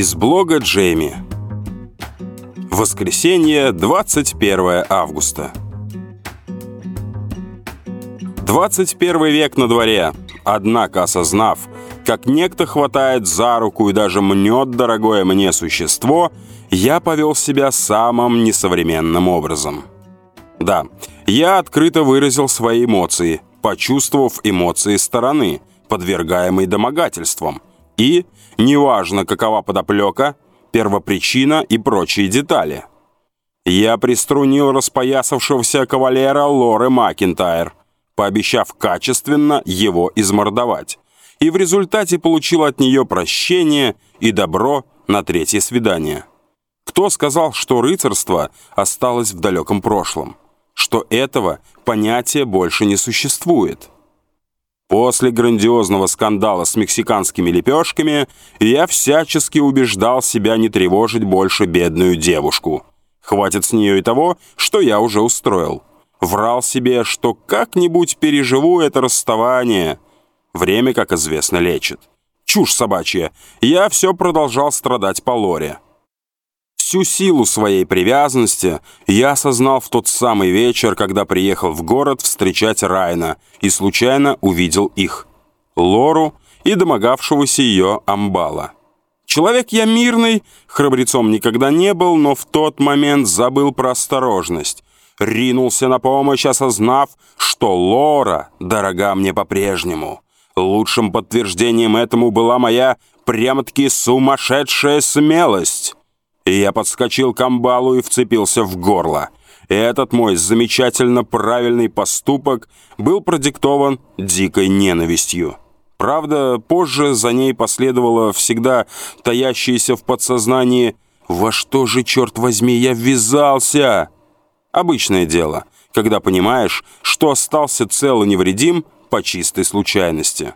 Из блога Джейми. Воскресенье, 21 августа. 21 век на дворе. Однако, осознав, как некто хватает за руку и даже мнет дорогое мне существо, я повел себя самым несовременным образом. Да, я открыто выразил свои эмоции, почувствовав эмоции стороны, подвергаемой домогательствам. И, неважно какова подоплека, первопричина и прочие детали. Я приструнил распоясавшегося кавалера Лоры Макинтайр, пообещав качественно его измордовать, и в результате получил от нее прощение и добро на третье свидание. Кто сказал, что рыцарство осталось в далеком прошлом? Что этого понятия больше не существует? После грандиозного скандала с мексиканскими лепешками я всячески убеждал себя не тревожить больше бедную девушку. Хватит с нее и того, что я уже устроил. Врал себе, что как-нибудь переживу это расставание. Время, как известно, лечит. Чушь собачья. Я все продолжал страдать по лоре. Всю силу своей привязанности я осознал в тот самый вечер, когда приехал в город встречать Райна и случайно увидел их. Лору и домогавшегося ее амбала. Человек я мирный, храбрецом никогда не был, но в тот момент забыл про осторожность. Ринулся на помощь, осознав, что Лора дорога мне по-прежнему. Лучшим подтверждением этому была моя прямо-таки сумасшедшая смелость я подскочил к амбалу и вцепился в горло. Этот мой замечательно правильный поступок был продиктован дикой ненавистью. Правда, позже за ней последовало всегда таящееся в подсознании «Во что же, черт возьми, я ввязался?» Обычное дело, когда понимаешь, что остался цел и невредим по чистой случайности.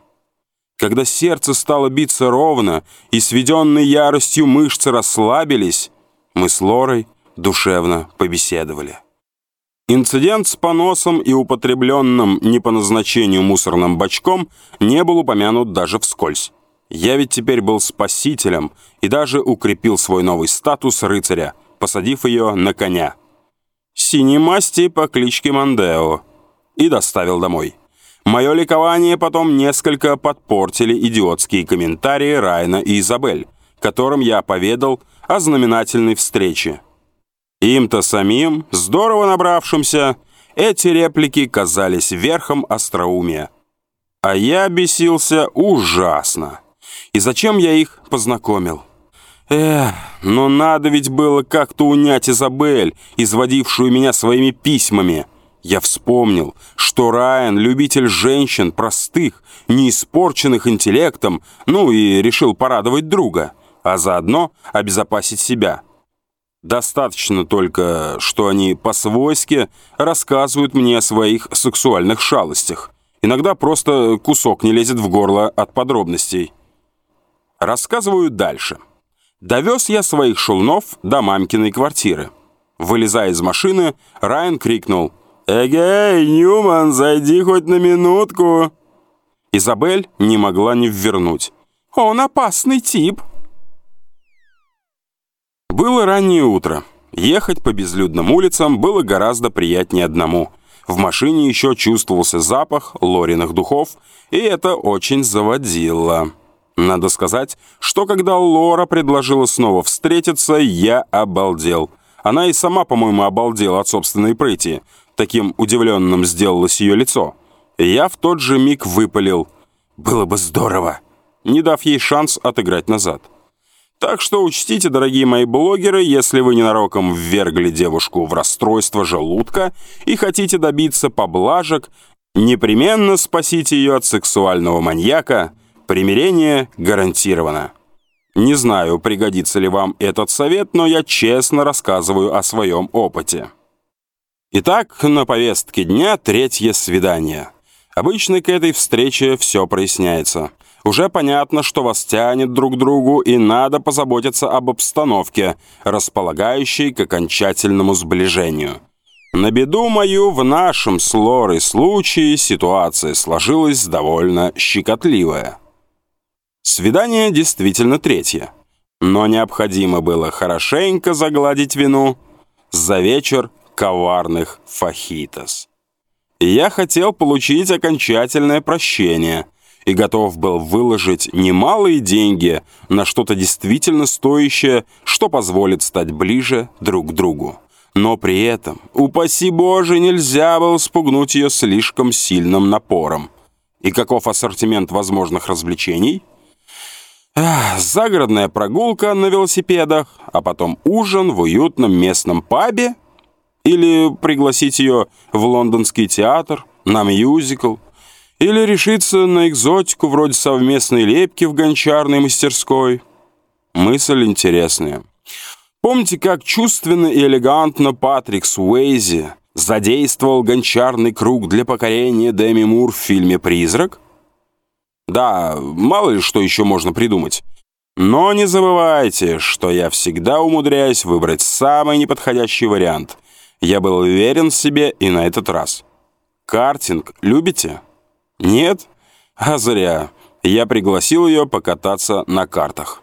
Когда сердце стало биться ровно и сведенные яростью мышцы расслабились, мы с Лорой душевно побеседовали. Инцидент с поносом и употребленным не по назначению мусорным бачком не был упомянут даже вскользь. Я ведь теперь был спасителем и даже укрепил свой новый статус рыцаря, посадив ее на коня. Синей масти по кличке Мандео. И доставил домой. Мое ликование потом несколько подпортили идиотские комментарии Райна и Изабель, которым я поведал о знаменательной встрече. Им-то самим, здорово набравшимся, эти реплики казались верхом остроумия. А я бесился ужасно. И зачем я их познакомил? Эх, но надо ведь было как-то унять Изабель, изводившую меня своими письмами. Я вспомнил, что Райан — любитель женщин простых, не испорченных интеллектом, ну и решил порадовать друга, а заодно обезопасить себя. Достаточно только, что они по-свойски рассказывают мне о своих сексуальных шалостях. Иногда просто кусок не лезет в горло от подробностей. Рассказываю дальше. Довез я своих шулнов до мамкиной квартиры. Вылезая из машины, Райан крикнул — «Эгей, Ньюман, зайди хоть на минутку!» Изабель не могла не ввернуть. «Он опасный тип!» Было раннее утро. Ехать по безлюдным улицам было гораздо приятнее одному. В машине еще чувствовался запах лориных духов, и это очень заводило. Надо сказать, что когда Лора предложила снова встретиться, я обалдел. Она и сама, по-моему, обалдела от собственной прыти. Таким удивленным сделалось ее лицо. Я в тот же миг выпалил. «Было бы здорово!» не дав ей шанс отыграть назад. Так что учтите, дорогие мои блогеры, если вы ненароком ввергли девушку в расстройство желудка и хотите добиться поблажек, непременно спасите ее от сексуального маньяка. Примирение гарантировано. Не знаю, пригодится ли вам этот совет, но я честно рассказываю о своем опыте. Итак, на повестке дня третье свидание. Обычно к этой встрече все проясняется. Уже понятно, что вас тянет друг к другу, и надо позаботиться об обстановке, располагающей к окончательному сближению. На беду мою в нашем с Лорой случае ситуация сложилась довольно щекотливая. Свидание действительно третье. но необходимо было хорошенько загладить вину за вечер коварных фахитос. Я хотел получить окончательное прощение и готов был выложить немалые деньги на что-то действительно стоящее, что позволит стать ближе друг к другу. Но при этом, упаси Боже, нельзя было спугнуть ее слишком сильным напором. И каков ассортимент возможных развлечений? Ах, загородная прогулка на велосипедах, а потом ужин в уютном местном пабе? Или пригласить ее в лондонский театр, на мюзикл? Или решиться на экзотику вроде совместной лепки в гончарной мастерской? Мысль интересная. Помните, как чувственно и элегантно Патрик Суэйзи задействовал гончарный круг для покорения Деми Мур в фильме «Призрак»? Да, мало ли что еще можно придумать. Но не забывайте, что я всегда умудряюсь выбрать самый неподходящий вариант. Я был уверен в себе и на этот раз. Картинг любите? Нет? А зря. Я пригласил ее покататься на картах.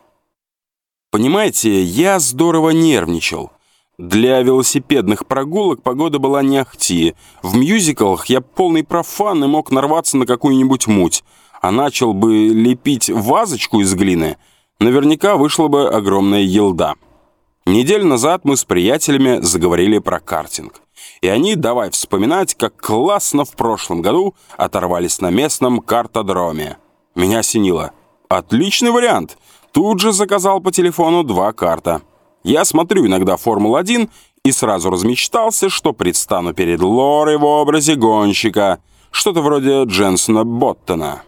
Понимаете, я здорово нервничал. Для велосипедных прогулок погода была не ахти. В мюзиклах я полный профан и мог нарваться на какую-нибудь муть. А начал бы лепить вазочку из глины, наверняка вышла бы огромная елда. Неделю назад мы с приятелями заговорили про картинг. И они, давай вспоминать, как классно в прошлом году оторвались на местном картодроме. Меня осенило. Отличный вариант. Тут же заказал по телефону два карта. Я смотрю иногда «Формулу-1» и сразу размечтался, что предстану перед Лорой в образе гонщика, что-то вроде Дженсона Боттона.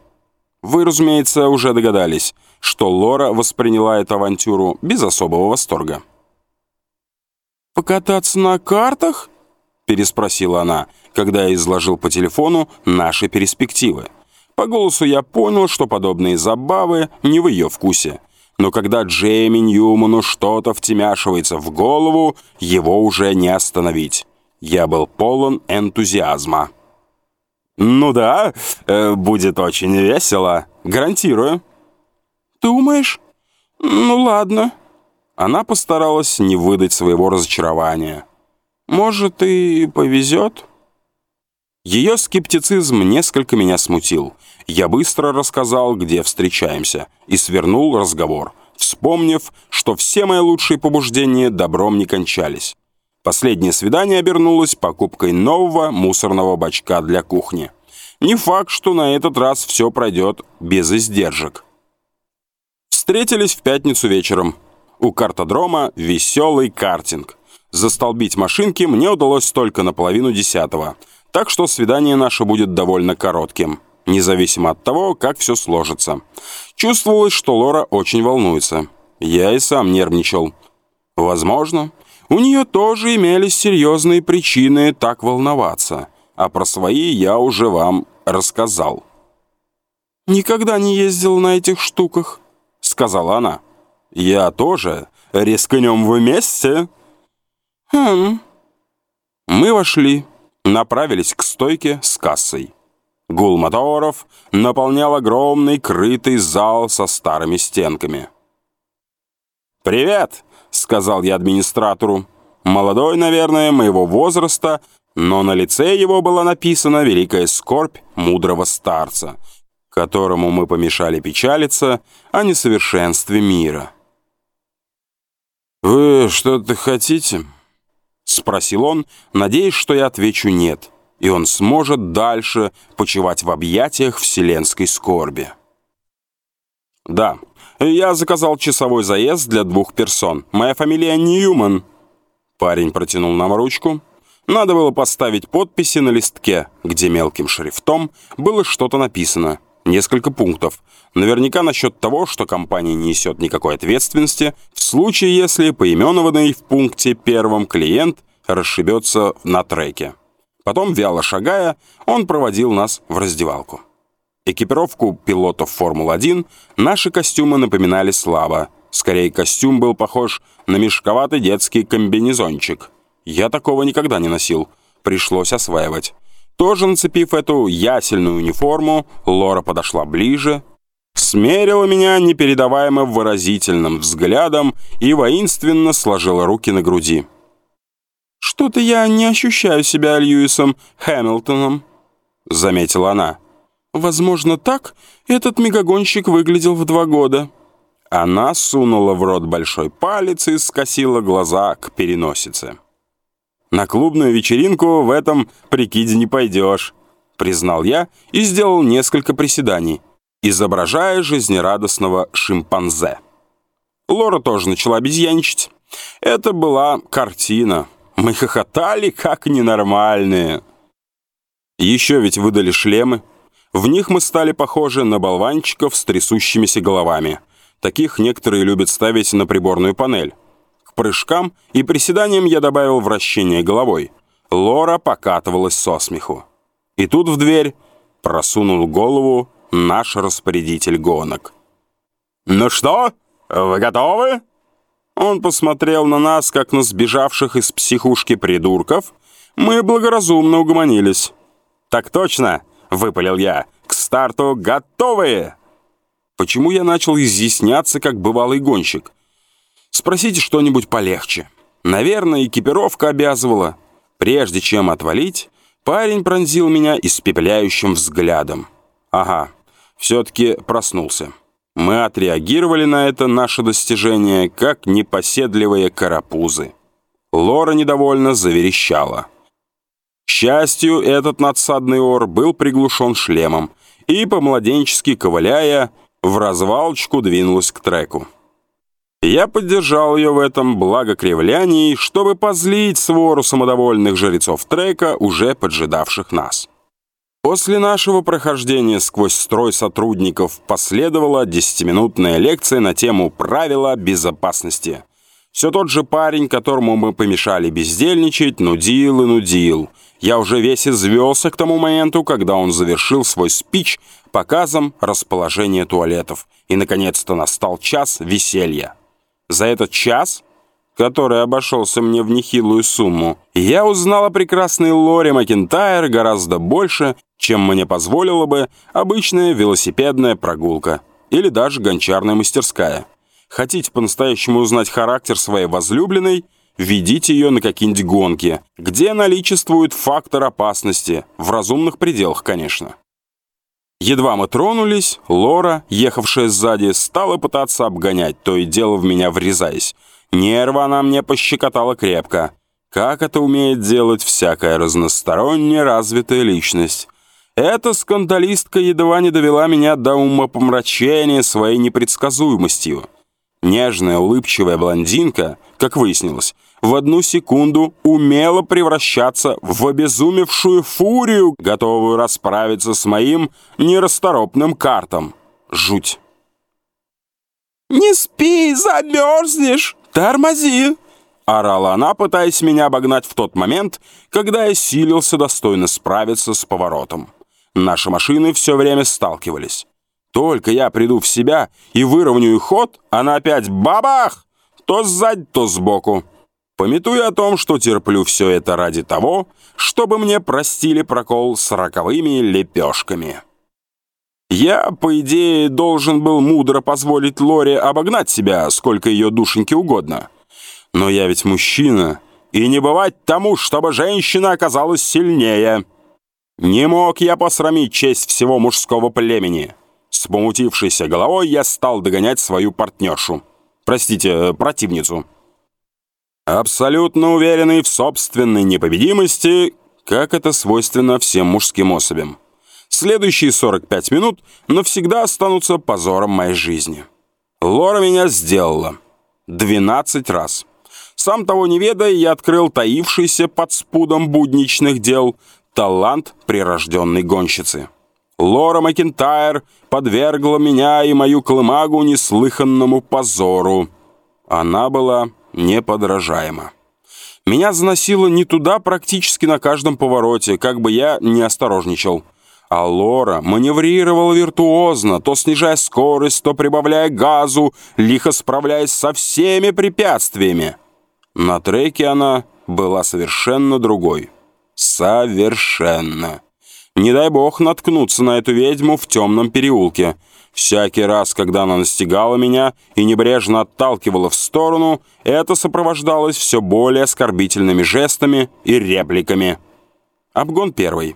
Вы, разумеется, уже догадались, что Лора восприняла эту авантюру без особого восторга. «Покататься на картах?» — переспросила она, когда я изложил по телефону наши перспективы. По голосу я понял, что подобные забавы не в ее вкусе — но когда Джейми Ньюману что-то втемяшивается в голову, его уже не остановить. Я был полон энтузиазма. «Ну да, э, будет очень весело, гарантирую». «Думаешь? Ну ладно». Она постаралась не выдать своего разочарования. «Может, и повезет?» Ее скептицизм несколько меня смутил. Я быстро рассказал, где встречаемся, и свернул разговор, вспомнив, что все мои лучшие побуждения добром не кончались. Последнее свидание обернулось покупкой нового мусорного бачка для кухни. Не факт, что на этот раз все пройдет без издержек. Встретились в пятницу вечером. У картодрома веселый картинг. Застолбить машинки мне удалось только наполовину десятого — так что свидание наше будет довольно коротким, независимо от того, как все сложится. Чувствовалось, что Лора очень волнуется. Я и сам нервничал. Возможно, у нее тоже имелись серьезные причины так волноваться, а про свои я уже вам рассказал. «Никогда не ездил на этих штуках», — сказала она. «Я тоже. Рискнем вместе». «Хм». Мы вошли направились к стойке с кассой. Гул моторов наполнял огромный крытый зал со старыми стенками. «Привет!» — сказал я администратору. Молодой, наверное, моего возраста, но на лице его была написана великая скорбь мудрого старца, которому мы помешали печалиться о несовершенстве мира. «Вы что-то хотите?» — спросил он, надеясь, что я отвечу «нет», и он сможет дальше почивать в объятиях вселенской скорби. «Да, я заказал часовой заезд для двух персон. Моя фамилия Ньюман». Парень протянул нам ручку. Надо было поставить подписи на листке, где мелким шрифтом было что-то написано — несколько пунктов. Наверняка насчет того, что компания не несет никакой ответственности в случае, если поименованный в пункте первом клиент расшибется на треке. Потом, вяло шагая, он проводил нас в раздевалку. Экипировку пилотов Формулы-1 наши костюмы напоминали слабо. Скорее, костюм был похож на мешковатый детский комбинезончик. Я такого никогда не носил. Пришлось осваивать. Тоже нацепив эту ясельную униформу, Лора подошла ближе смерила меня непередаваемо выразительным взглядом и воинственно сложила руки на груди. «Что-то я не ощущаю себя Льюисом Хэмилтоном», — заметила она. «Возможно, так этот мегагонщик выглядел в два года». Она сунула в рот большой палец и скосила глаза к переносице. «На клубную вечеринку в этом прикиде не пойдешь», — признал я и сделал несколько приседаний, изображая жизнерадостного шимпанзе. Лора тоже начала обезьяничать. Это была картина, мы хохотали, как ненормальные. Еще ведь выдали шлемы. В них мы стали похожи на болванчиков с трясущимися головами. Таких некоторые любят ставить на приборную панель. Прыжкам и приседаниям я добавил вращение головой. Лора покатывалась со смеху. И тут в дверь просунул голову наш распорядитель гонок. «Ну что, вы готовы?» Он посмотрел на нас, как на сбежавших из психушки придурков. Мы благоразумно угомонились. «Так точно!» — выпалил я. «К старту готовые!» Почему я начал изъясняться, как бывалый гонщик? Спросите что-нибудь полегче. Наверное, экипировка обязывала. Прежде чем отвалить, парень пронзил меня испепеляющим взглядом. Ага, все-таки проснулся. Мы отреагировали на это наше достижение, как непоседливые карапузы. Лора недовольно заверещала. К счастью, этот надсадный ор был приглушен шлемом, и, по-младенчески ковыляя, в развалочку двинулась к треку. Я поддержал ее в этом благокривлянии, чтобы позлить свору самодовольных жрецов трека, уже поджидавших нас. После нашего прохождения сквозь строй сотрудников последовала десятиминутная лекция на тему правила безопасности. Все тот же парень, которому мы помешали бездельничать, нудил и нудил. Я уже весь извелся к тому моменту, когда он завершил свой спич показом расположения туалетов. И, наконец-то, настал час веселья. За этот час который обошелся мне в нехилую сумму, я узнала о прекрасной Лоре Макентайр гораздо больше, чем мне позволила бы обычная велосипедная прогулка или даже гончарная мастерская. Хотите по-настоящему узнать характер своей возлюбленной, ведите ее на какие-нибудь гонки, где наличествует фактор опасности, в разумных пределах, конечно. Едва мы тронулись, Лора, ехавшая сзади, стала пытаться обгонять, то и дело в меня врезаясь. Нервы она мне пощекотала крепко. Как это умеет делать всякая разносторонне развитая личность. Эта скандалистка едва не довела меня до умопомрачения своей непредсказуемостью. Нежная, улыбчивая блондинка, как выяснилось, в одну секунду умела превращаться в обезумевшую фурию, готовую расправиться с моим нерасторопным картом. Жуть. «Не спи, замерзнешь!» «Тормози!» — орала она, пытаясь меня обогнать в тот момент, когда я силился достойно справиться с поворотом. Наши машины все время сталкивались. Только я приду в себя и выровняю ход, она опять бабах! То сзади, то сбоку. Пометуя о том, что терплю все это ради того, чтобы мне простили прокол с роковыми лепешками. Я, по идее, должен был мудро позволить Лоре обогнать себя, сколько ее душеньки угодно. Но я ведь мужчина, и не бывать тому, чтобы женщина оказалась сильнее. Не мог я посрамить честь всего мужского племени. С помутившейся головой я стал догонять свою партнершу. Простите, противницу. Абсолютно уверенный в собственной непобедимости, как это свойственно всем мужским особям. Следующие 45 минут навсегда останутся позором моей жизни. Лора меня сделала. 12 раз. Сам того не ведая, я открыл таившийся под спудом будничных дел талант прирожденной гонщицы. Лора Макентайр подвергла меня и мою колымагу неслыханному позору. Она была неподражаема. Меня заносило не туда практически на каждом повороте, как бы я не осторожничал. А Лора маневрировала виртуозно, то снижая скорость, то прибавляя газу, лихо справляясь со всеми препятствиями. На треке она была совершенно другой. Совершенно. Не дай бог наткнуться на эту ведьму в темном переулке. Всякий раз, когда она настигала меня и небрежно отталкивала в сторону, это сопровождалось все более оскорбительными жестами и репликами. Обгон первый.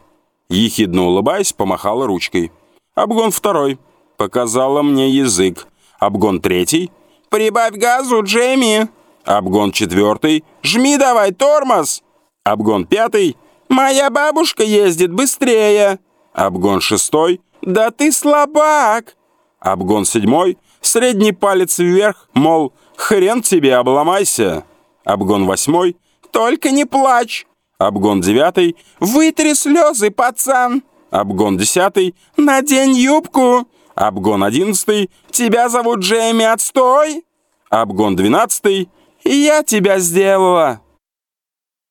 Ехидно улыбаясь, помахала ручкой. Обгон второй. Показала мне язык. Обгон третий. «Прибавь газу, Джейми!» Обгон четвертый. «Жми давай, тормоз!» Обгон пятый. «Моя бабушка ездит быстрее!» Обгон шестой. «Да ты слабак!» Обгон седьмой. Средний палец вверх, мол, хрен тебе, обломайся. Обгон восьмой. «Только не плачь!» Обгон девятый. «Вытри слезы, пацан!» Обгон десятый. «Надень юбку!» Обгон одиннадцатый. «Тебя зовут Джейми, отстой!» Обгон двенадцатый. «Я тебя сделала!»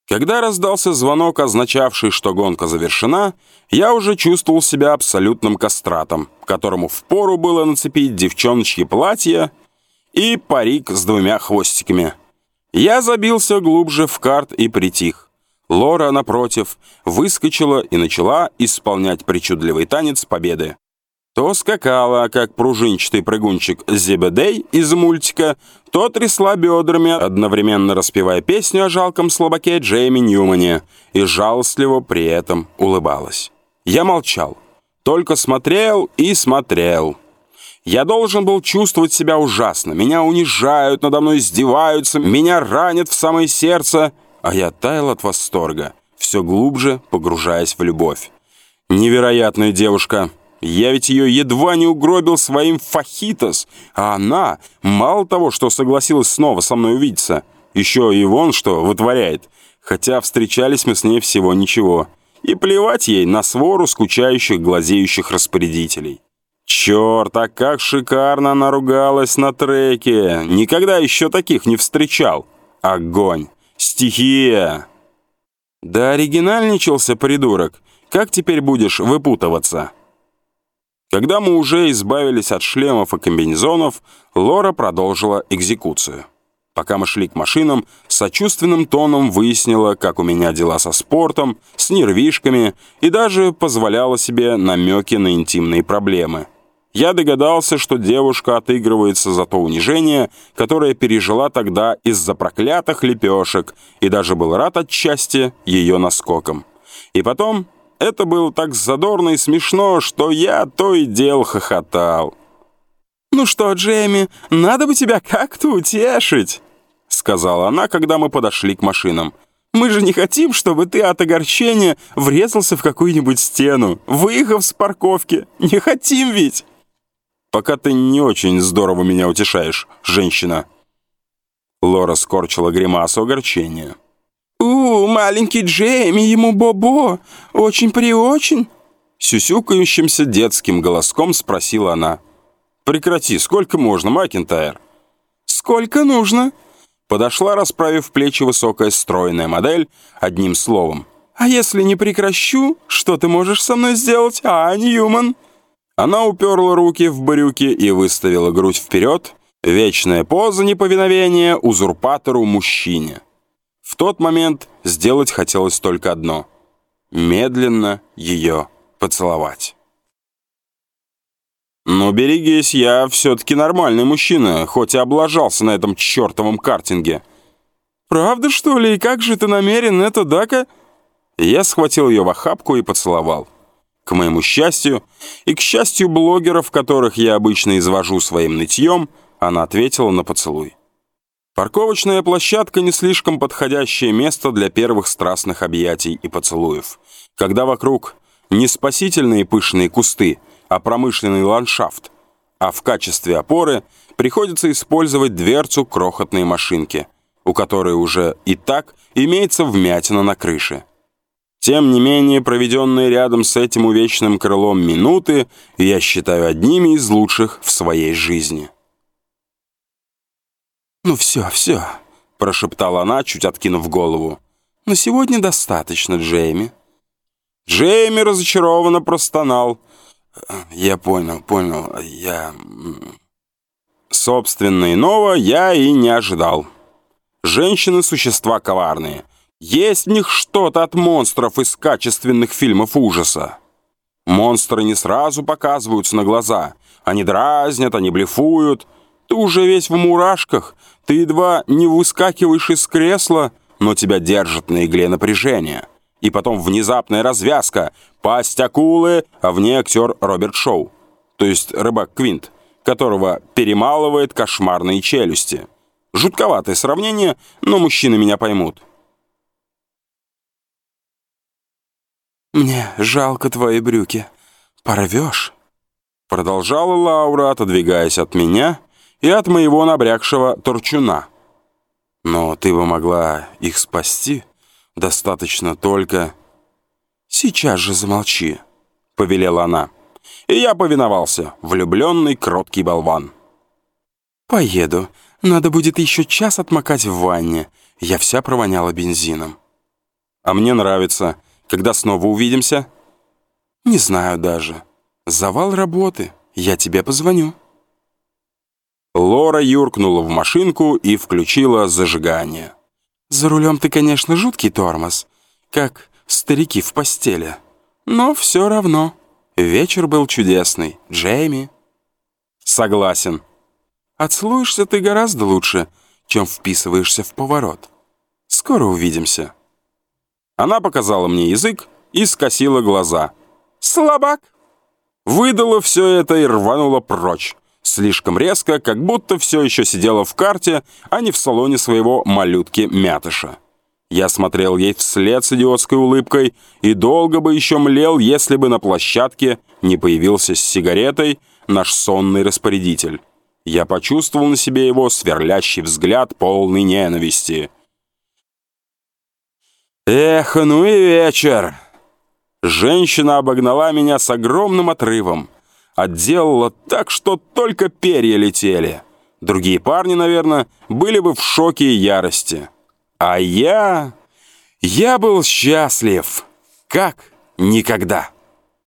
Когда раздался звонок, означавший, что гонка завершена, я уже чувствовал себя абсолютным кастратом, которому впору было нацепить девчоночье платье и парик с двумя хвостиками. Я забился глубже в карт и притих. Лора, напротив, выскочила и начала исполнять причудливый танец победы. То скакала, как пружинчатый прыгунчик Зебедей из мультика, то трясла бедрами, одновременно распевая песню о жалком слабаке Джейми Ньюмане, и жалостливо при этом улыбалась. Я молчал, только смотрел и смотрел. Я должен был чувствовать себя ужасно. Меня унижают, надо мной издеваются, меня ранят в самое сердце, а я таял от восторга, все глубже погружаясь в любовь. Невероятная девушка — я ведь ее едва не угробил своим фахитос, а она, мало того, что согласилась снова со мной увидеться, еще и вон что вытворяет, хотя встречались мы с ней всего ничего. И плевать ей на свору скучающих, глазеющих распорядителей. Черт, а как шикарно она ругалась на треке. Никогда еще таких не встречал. Огонь. Стихия. Да оригинальничался, придурок. Как теперь будешь выпутываться?» Когда мы уже избавились от шлемов и комбинезонов, Лора продолжила экзекуцию. Пока мы шли к машинам, сочувственным тоном выяснила, как у меня дела со спортом, с нервишками и даже позволяла себе намеки на интимные проблемы. Я догадался, что девушка отыгрывается за то унижение, которое пережила тогда из-за проклятых лепешек, и даже был рад отчасти ее наскоком. И потом это было так задорно и смешно, что я то и дел хохотал. «Ну что, Джейми, надо бы тебя как-то утешить», — сказала она, когда мы подошли к машинам. «Мы же не хотим, чтобы ты от огорчения врезался в какую-нибудь стену, выехав с парковки. Не хотим ведь!» «Пока ты не очень здорово меня утешаешь, женщина». Лора скорчила гримасу огорчения. «У, маленький Джейми, ему бобо, очень-преочень!» Сюсюкающимся детским голоском спросила она. «Прекрати, сколько можно, Макентайр?» «Сколько нужно?» Подошла, расправив плечи высокая стройная модель, одним словом. «А если не прекращу, что ты можешь со мной сделать, а, Ньюман?» Она уперла руки в брюки и выставила грудь вперед. Вечная поза неповиновения узурпатору-мужчине. В тот момент сделать хотелось только одно — медленно ее поцеловать. «Ну, берегись, я все-таки нормальный мужчина, хоть и облажался на этом чертовом картинге». «Правда, что ли? И как же ты намерен это, Дака?» Я схватил ее в охапку и поцеловал. К моему счастью, и к счастью блогеров, которых я обычно извожу своим нытьем, она ответила на поцелуй. Парковочная площадка не слишком подходящее место для первых страстных объятий и поцелуев, когда вокруг не спасительные пышные кусты, а промышленный ландшафт, а в качестве опоры приходится использовать дверцу крохотной машинки, у которой уже и так имеется вмятина на крыше. Тем не менее, проведенные рядом с этим увечным крылом минуты я считаю одними из лучших в своей жизни. «Ну все, все», — прошептала она, чуть откинув голову. «На сегодня достаточно, Джейми». Джейми разочарованно простонал. «Я понял, понял, я...» Собственно, иного я и не ожидал. Женщины — существа коварные. Есть в них что-то от монстров из качественных фильмов ужаса. Монстры не сразу показываются на глаза. Они дразнят, они блефуют. Ты уже весь в мурашках. Ты едва не выскакиваешь из кресла, но тебя держат на игле напряжения. И потом внезапная развязка. Пасть акулы, а в ней актер Роберт Шоу. То есть рыбак Квинт, которого перемалывает кошмарные челюсти. Жутковатое сравнение, но мужчины меня поймут. «Мне жалко твои брюки. Порвешь?» Продолжала Лаура, отодвигаясь от меня и от моего набрякшего торчуна. «Но ты бы могла их спасти. Достаточно только...» «Сейчас же замолчи», — повелела она. И я повиновался, влюбленный кроткий болван. «Поеду. Надо будет еще час отмокать в ванне. Я вся провоняла бензином». «А мне нравится. Когда снова увидимся?» «Не знаю даже. Завал работы. Я тебе позвоню». Лора юркнула в машинку и включила зажигание. «За рулем ты, конечно, жуткий тормоз, как старики в постели. Но все равно. Вечер был чудесный. Джейми». «Согласен». «Отслуешься ты гораздо лучше, чем вписываешься в поворот. Скоро увидимся». Она показала мне язык и скосила глаза. «Слабак!» Выдала все это и рванула прочь. Слишком резко, как будто все еще сидела в карте, а не в салоне своего малютки-мятыша. Я смотрел ей вслед с идиотской улыбкой и долго бы еще млел, если бы на площадке не появился с сигаретой наш сонный распорядитель. Я почувствовал на себе его сверлящий взгляд полный ненависти. Эх, ну и вечер. Женщина обогнала меня с огромным отрывом. Отделала так, что только перья летели. Другие парни, наверное, были бы в шоке и ярости. А я... Я был счастлив, как никогда.